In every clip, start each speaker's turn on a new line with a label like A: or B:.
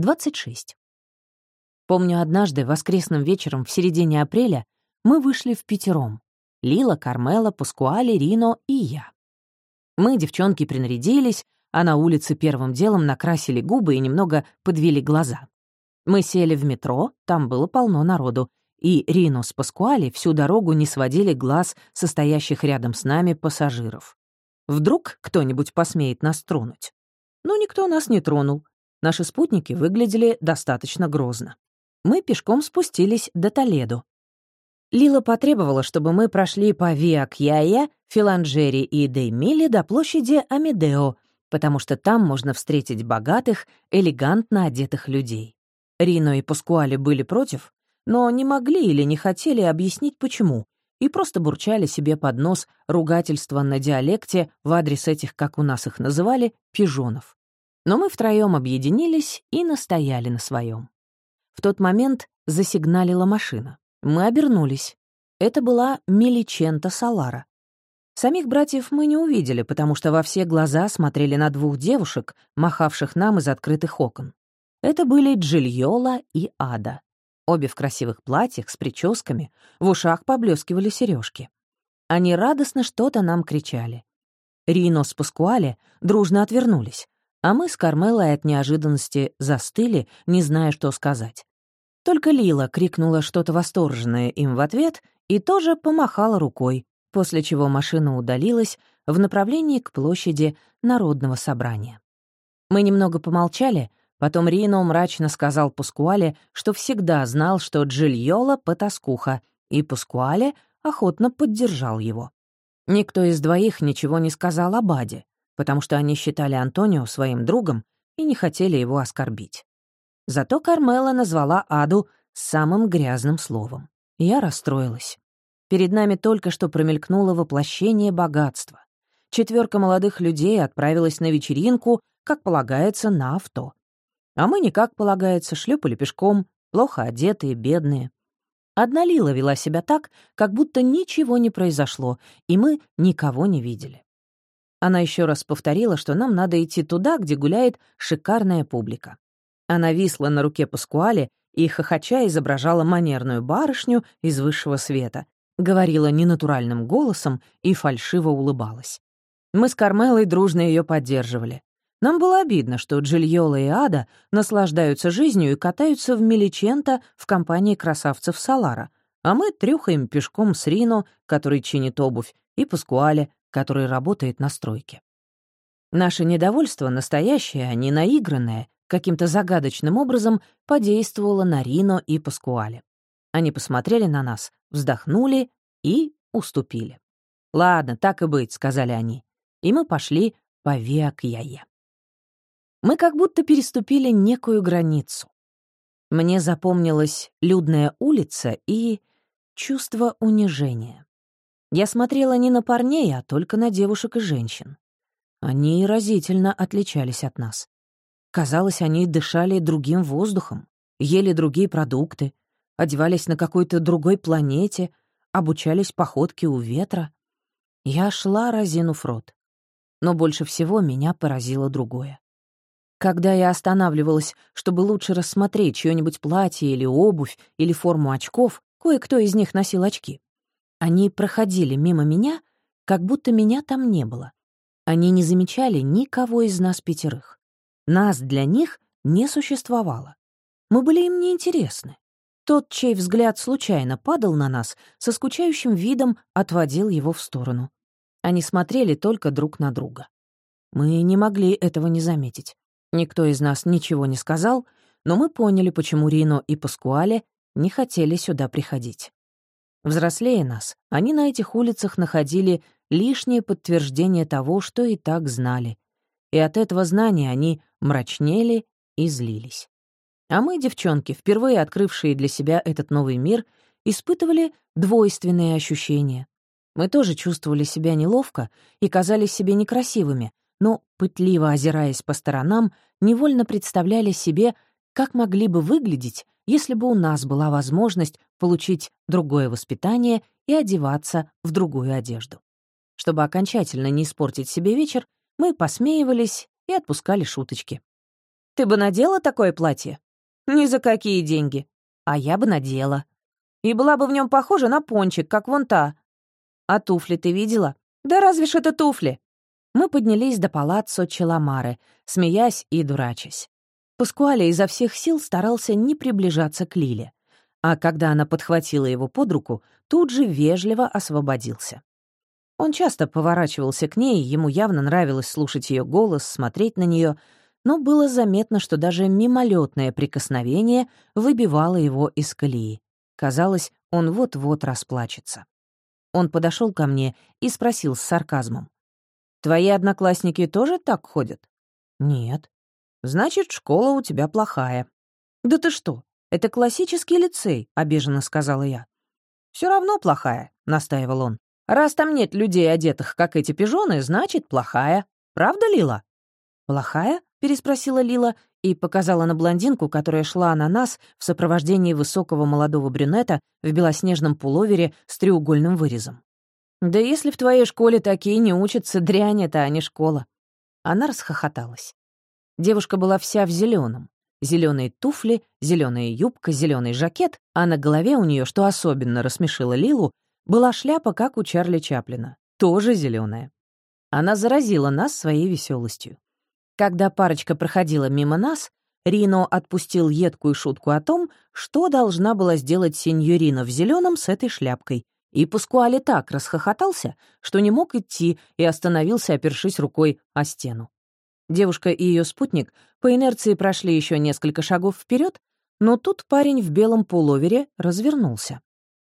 A: 26. Помню, однажды, воскресным вечером в середине апреля, мы вышли в пятером. Лила, Кармела, Паскуали, Рино и я. Мы, девчонки, принарядились, а на улице первым делом накрасили губы и немного подвели глаза. Мы сели в метро, там было полно народу, и Рино с Паскуали всю дорогу не сводили глаз состоящих рядом с нами пассажиров. Вдруг кто-нибудь посмеет нас тронуть? Но никто нас не тронул. Наши спутники выглядели достаточно грозно. Мы пешком спустились до Толедо. Лила потребовала, чтобы мы прошли по Виа Кьяя, Филанджери и Деймили до площади Амедео, потому что там можно встретить богатых, элегантно одетых людей. Рино и Паскуали были против, но не могли или не хотели объяснить, почему, и просто бурчали себе под нос ругательства на диалекте в адрес этих, как у нас их называли, пижонов. Но мы втроем объединились и настояли на своем. В тот момент засигналила машина. Мы обернулись. Это была Меличента Салара. Самих братьев мы не увидели, потому что во все глаза смотрели на двух девушек, махавших нам из открытых окон. Это были Джильола и Ада. Обе в красивых платьях с прическами, в ушах поблескивали сережки. Они радостно что-то нам кричали. Рино с Паскуале дружно отвернулись, а мы с Кармелой от неожиданности застыли, не зная, что сказать. Только Лила крикнула что-то восторженное им в ответ и тоже помахала рукой, после чего машина удалилась в направлении к площади Народного собрания. Мы немного помолчали, Потом Рино мрачно сказал Пускуале, что всегда знал, что Джильола — потаскуха, и Пускуале охотно поддержал его. Никто из двоих ничего не сказал о Баде, потому что они считали Антонио своим другом и не хотели его оскорбить. Зато Кармела назвала Аду самым грязным словом. Я расстроилась. Перед нами только что промелькнуло воплощение богатства. Четверка молодых людей отправилась на вечеринку, как полагается, на авто. А мы никак полагается, шлепали пешком, плохо одетые, бедные. Одна Лила вела себя так, как будто ничего не произошло, и мы никого не видели. Она еще раз повторила, что нам надо идти туда, где гуляет шикарная публика. Она висла на руке Паскуале и, хохоча, изображала манерную барышню из высшего света, говорила ненатуральным голосом и фальшиво улыбалась. Мы с Кармелой дружно ее поддерживали. Нам было обидно, что Джильола и Ада наслаждаются жизнью и катаются в Меличенто в компании красавцев Салара, а мы трюхаем пешком с Рино, который чинит обувь, и Паскуале, который работает на стройке. Наше недовольство, настоящее, а не наигранное, каким-то загадочным образом подействовало на Рино и Паскуале. Они посмотрели на нас, вздохнули и уступили. «Ладно, так и быть», — сказали они. И мы пошли по Виакьяе. Мы как будто переступили некую границу. Мне запомнилась людная улица и чувство унижения. Я смотрела не на парней, а только на девушек и женщин. Они разительно отличались от нас. Казалось, они дышали другим воздухом, ели другие продукты, одевались на какой-то другой планете, обучались походке у ветра. Я шла, разинув рот. Но больше всего меня поразило другое. Когда я останавливалась, чтобы лучше рассмотреть чьё-нибудь платье или обувь или форму очков, кое-кто из них носил очки. Они проходили мимо меня, как будто меня там не было. Они не замечали никого из нас пятерых. Нас для них не существовало. Мы были им неинтересны. Тот, чей взгляд случайно падал на нас, со скучающим видом отводил его в сторону. Они смотрели только друг на друга. Мы не могли этого не заметить. Никто из нас ничего не сказал, но мы поняли, почему Рино и Паскуале не хотели сюда приходить. Взрослее нас, они на этих улицах находили лишнее подтверждение того, что и так знали. И от этого знания они мрачнели и злились. А мы, девчонки, впервые открывшие для себя этот новый мир, испытывали двойственные ощущения. Мы тоже чувствовали себя неловко и казались себе некрасивыми, но, пытливо озираясь по сторонам, невольно представляли себе, как могли бы выглядеть, если бы у нас была возможность получить другое воспитание и одеваться в другую одежду. Чтобы окончательно не испортить себе вечер, мы посмеивались и отпускали шуточки. Ты бы надела такое платье? Ни за какие деньги. А я бы надела. И была бы в нем похожа на пончик, как вон та. А туфли ты видела? Да разве ж это туфли? Мы поднялись до палаццо Челомары, смеясь и дурачась. Паскуале изо всех сил старался не приближаться к Лиле, а когда она подхватила его под руку, тут же вежливо освободился. Он часто поворачивался к ней, ему явно нравилось слушать ее голос, смотреть на нее, но было заметно, что даже мимолетное прикосновение выбивало его из колеи. Казалось, он вот-вот расплачется. Он подошел ко мне и спросил с сарказмом. Твои одноклассники тоже так ходят? Нет. Значит, школа у тебя плохая. Да ты что? Это классический лицей, обиженно сказала я. Все равно плохая, настаивал он. Раз там нет людей, одетых, как эти пижоны, значит, плохая. Правда, Лила? Плохая? переспросила Лила и показала на блондинку, которая шла на нас в сопровождении высокого молодого брюнета в белоснежном пуловере с треугольным вырезом. «Да если в твоей школе такие не учатся, дрянь это, а не школа». Она расхохоталась. Девушка была вся в зеленом. Зеленые туфли, зеленая юбка, зеленый жакет, а на голове у нее, что особенно рассмешило Лилу, была шляпа, как у Чарли Чаплина, тоже зеленая. Она заразила нас своей веселостью. Когда парочка проходила мимо нас, Рино отпустил едкую шутку о том, что должна была сделать сеньорина в зеленом с этой шляпкой, и Паскуале так расхохотался, что не мог идти и остановился, опершись рукой о стену. Девушка и ее спутник по инерции прошли еще несколько шагов вперед, но тут парень в белом пуловере развернулся.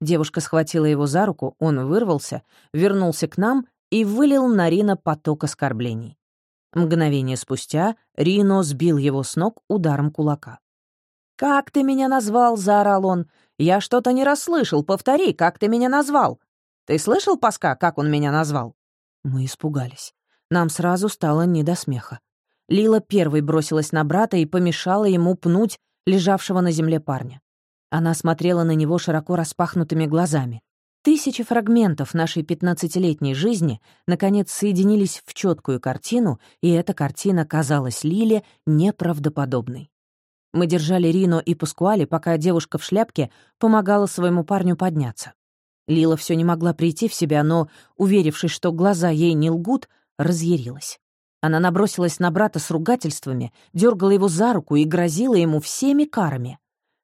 A: Девушка схватила его за руку, он вырвался, вернулся к нам и вылил на Рина поток оскорблений. Мгновение спустя Рино сбил его с ног ударом кулака. «Как ты меня назвал?» — заорал он. «Я что-то не расслышал. Повтори, как ты меня назвал? Ты слышал, Паска, как он меня назвал?» Мы испугались. Нам сразу стало не до смеха. Лила первой бросилась на брата и помешала ему пнуть лежавшего на земле парня. Она смотрела на него широко распахнутыми глазами. Тысячи фрагментов нашей пятнадцатилетней жизни наконец соединились в четкую картину, и эта картина казалась Лиле неправдоподобной. Мы держали Рино и Паскуали, пока девушка в шляпке помогала своему парню подняться. Лила все не могла прийти в себя, но, уверившись, что глаза ей не лгут, разъярилась. Она набросилась на брата с ругательствами, дергала его за руку и грозила ему всеми карами.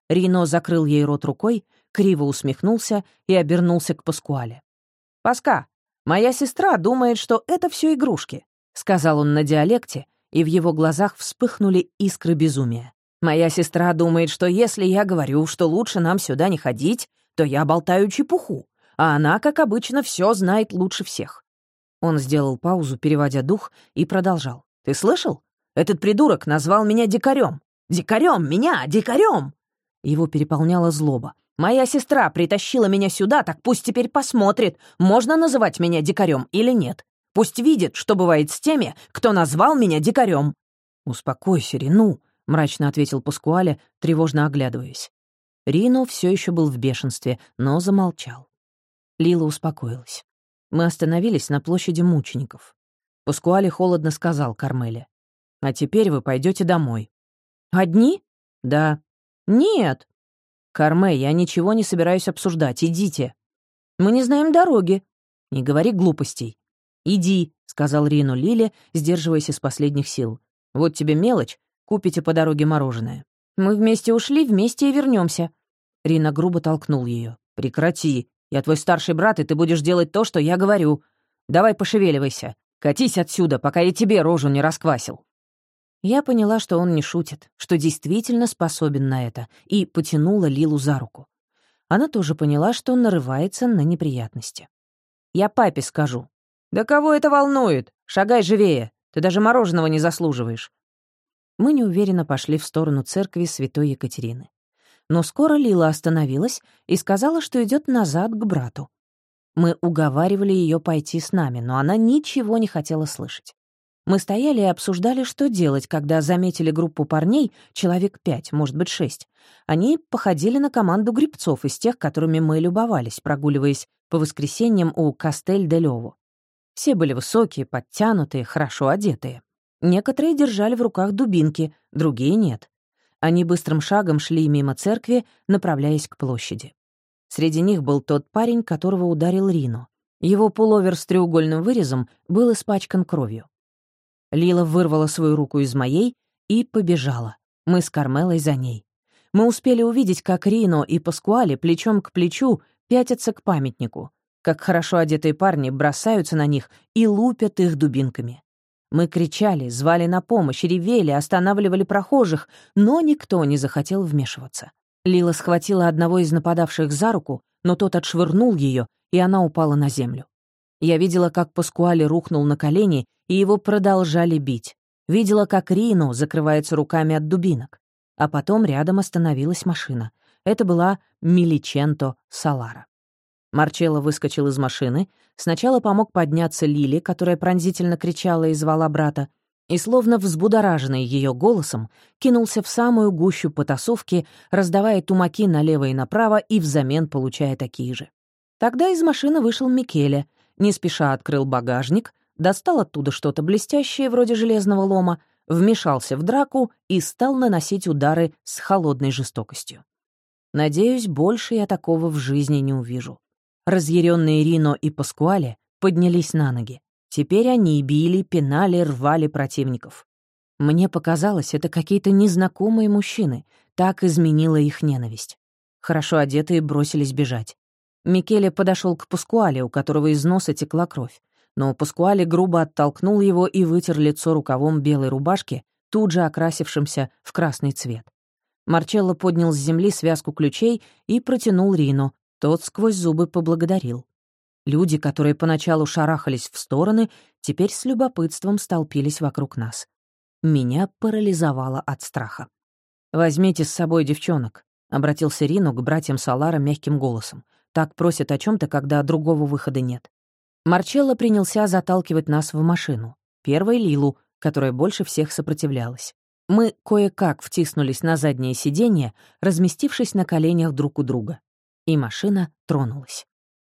A: Рино закрыл ей рот рукой, криво усмехнулся и обернулся к Паскуале. «Паска, моя сестра думает, что это все игрушки», — сказал он на диалекте, и в его глазах вспыхнули искры безумия. Моя сестра думает, что если я говорю, что лучше нам сюда не ходить, то я болтаю чепуху, а она, как обычно, все знает лучше всех. Он сделал паузу, переводя дух, и продолжал. «Ты слышал? Этот придурок назвал меня дикарем. Дикарем! Меня! Дикарем!» Его переполняла злоба. «Моя сестра притащила меня сюда, так пусть теперь посмотрит, можно называть меня дикарем или нет. Пусть видит, что бывает с теми, кто назвал меня дикарем». «Успокойся, Рену», — мрачно ответил Паскуале, тревожно оглядываясь. Рино все еще был в бешенстве, но замолчал. Лила успокоилась. Мы остановились на площади мучеников. Паскуале холодно сказал Кармеле. «А теперь вы пойдете домой». «Одни?» «Да». «Нет». «Карме, я ничего не собираюсь обсуждать. Идите». «Мы не знаем дороги». «Не говори глупостей». «Иди», — сказал Рину Лиле, сдерживаясь из последних сил. «Вот тебе мелочь, Купите по дороге мороженое. Мы вместе ушли, вместе и вернемся. Рина грубо толкнул ее. Прекрати. Я твой старший брат, и ты будешь делать то, что я говорю. Давай пошевеливайся. Катись отсюда, пока я тебе рожу не расквасил. Я поняла, что он не шутит, что действительно способен на это, и потянула Лилу за руку. Она тоже поняла, что он нарывается на неприятности. «Я папе скажу». «Да кого это волнует? Шагай живее. Ты даже мороженого не заслуживаешь мы неуверенно пошли в сторону церкви святой Екатерины. Но скоро Лила остановилась и сказала, что идет назад к брату. Мы уговаривали ее пойти с нами, но она ничего не хотела слышать. Мы стояли и обсуждали, что делать, когда заметили группу парней, человек пять, может быть, шесть. Они походили на команду грибцов из тех, которыми мы любовались, прогуливаясь по воскресеньям у Кастель-де-Лёво. Все были высокие, подтянутые, хорошо одетые. Некоторые держали в руках дубинки, другие — нет. Они быстрым шагом шли мимо церкви, направляясь к площади. Среди них был тот парень, которого ударил Рино. Его пуловер с треугольным вырезом был испачкан кровью. Лила вырвала свою руку из моей и побежала. Мы с Кармелой за ней. Мы успели увидеть, как Рино и Паскуале плечом к плечу пятятся к памятнику, как хорошо одетые парни бросаются на них и лупят их дубинками. Мы кричали, звали на помощь, ревели, останавливали прохожих, но никто не захотел вмешиваться. Лила схватила одного из нападавших за руку, но тот отшвырнул ее, и она упала на землю. Я видела, как Паскуале рухнул на колени, и его продолжали бить. Видела, как Рино закрывается руками от дубинок. А потом рядом остановилась машина. Это была Миличенто Салара. Марчелло выскочил из машины, сначала помог подняться Лили, которая пронзительно кричала и звала брата, и, словно взбудораженный ее голосом, кинулся в самую гущу потасовки, раздавая тумаки налево и направо и взамен получая такие же. Тогда из машины вышел Микеле, не спеша открыл багажник, достал оттуда что-то блестящее, вроде железного лома, вмешался в драку и стал наносить удары с холодной жестокостью. Надеюсь, больше я такого в жизни не увижу. Разъяренные Рино и Паскуале поднялись на ноги. Теперь они били, пинали, рвали противников. Мне показалось, это какие-то незнакомые мужчины. Так изменила их ненависть. Хорошо одетые бросились бежать. Микеле подошел к Паскуале, у которого из носа текла кровь. Но Паскуале грубо оттолкнул его и вытер лицо рукавом белой рубашки, тут же окрасившимся в красный цвет. Марчелло поднял с земли связку ключей и протянул Рину, тот сквозь зубы поблагодарил. Люди, которые поначалу шарахались в стороны, теперь с любопытством столпились вокруг нас. Меня парализовало от страха. «Возьмите с собой девчонок», — обратился Рину к братьям Салара мягким голосом. «Так просят о чем то когда другого выхода нет». Марчелло принялся заталкивать нас в машину. Первой Лилу, которая больше всех сопротивлялась. Мы кое-как втиснулись на заднее сиденье, разместившись на коленях друг у друга и машина тронулась.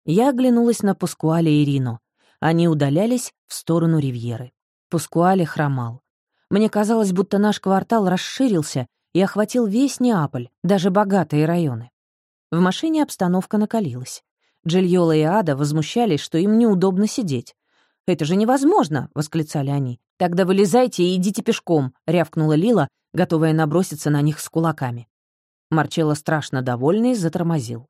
A: Я оглянулась на Пускуале и Рино. Они удалялись в сторону Ривьеры. Пускуале хромал. Мне казалось, будто наш квартал расширился и охватил весь Неаполь, даже богатые районы. В машине обстановка накалилась. Джильола и Ада возмущались, что им неудобно сидеть. «Это же невозможно!» — восклицали они. «Тогда вылезайте и идите пешком!» — рявкнула Лила, готовая наброситься на них с кулаками. Марчелло, страшно довольный, затормозил.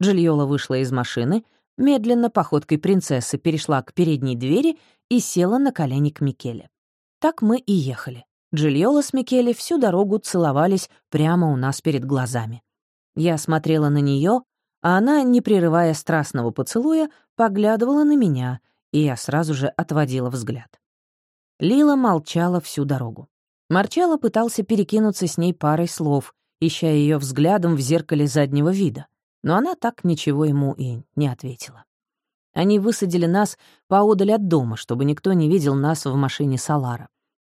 A: Джильола вышла из машины, медленно, походкой принцессы, перешла к передней двери и села на колени к Микеле. Так мы и ехали. Джильола с Микеле всю дорогу целовались прямо у нас перед глазами. Я смотрела на нее, а она, не прерывая страстного поцелуя, поглядывала на меня, и я сразу же отводила взгляд. Лила молчала всю дорогу. Марчелло пытался перекинуться с ней парой слов, ища ее взглядом в зеркале заднего вида но она так ничего ему и не ответила. Они высадили нас поодаль от дома, чтобы никто не видел нас в машине Салара.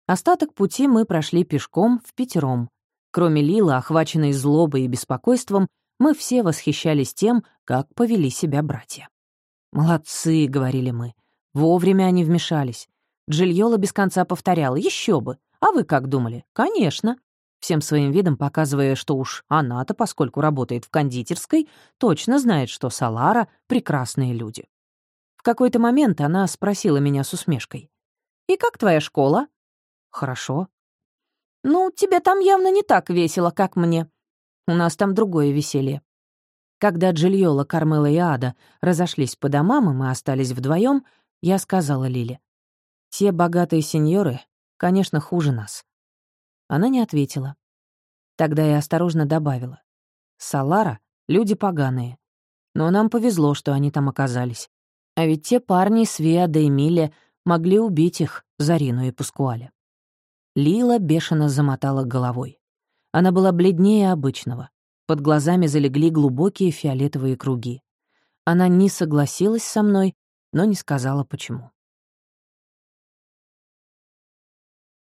A: Остаток пути мы прошли пешком в пятером. Кроме Лила, охваченной злобой и беспокойством, мы все восхищались тем, как повели себя братья. «Молодцы», — говорили мы. Вовремя они вмешались. Джильола без конца повторяла «Еще бы! А вы как думали?» «Конечно!» Всем своим видом показывая, что уж она-то, поскольку работает в кондитерской, точно знает, что Салара — прекрасные люди. В какой-то момент она спросила меня с усмешкой. «И как твоя школа?» «Хорошо». «Ну, тебе там явно не так весело, как мне. У нас там другое веселье». Когда Джильола, Кармела и Ада разошлись по домам, и мы остались вдвоем, я сказала Лиле. «Те богатые сеньоры, конечно, хуже нас. Она не ответила. Тогда я осторожно добавила. «Салара — люди поганые. Но нам повезло, что они там оказались. А ведь те парни Свеа да Эмилия могли убить их, Зарину и Пускуале». Лила бешено замотала головой. Она была бледнее обычного. Под глазами залегли глубокие фиолетовые круги. Она не согласилась со мной, но не сказала, почему.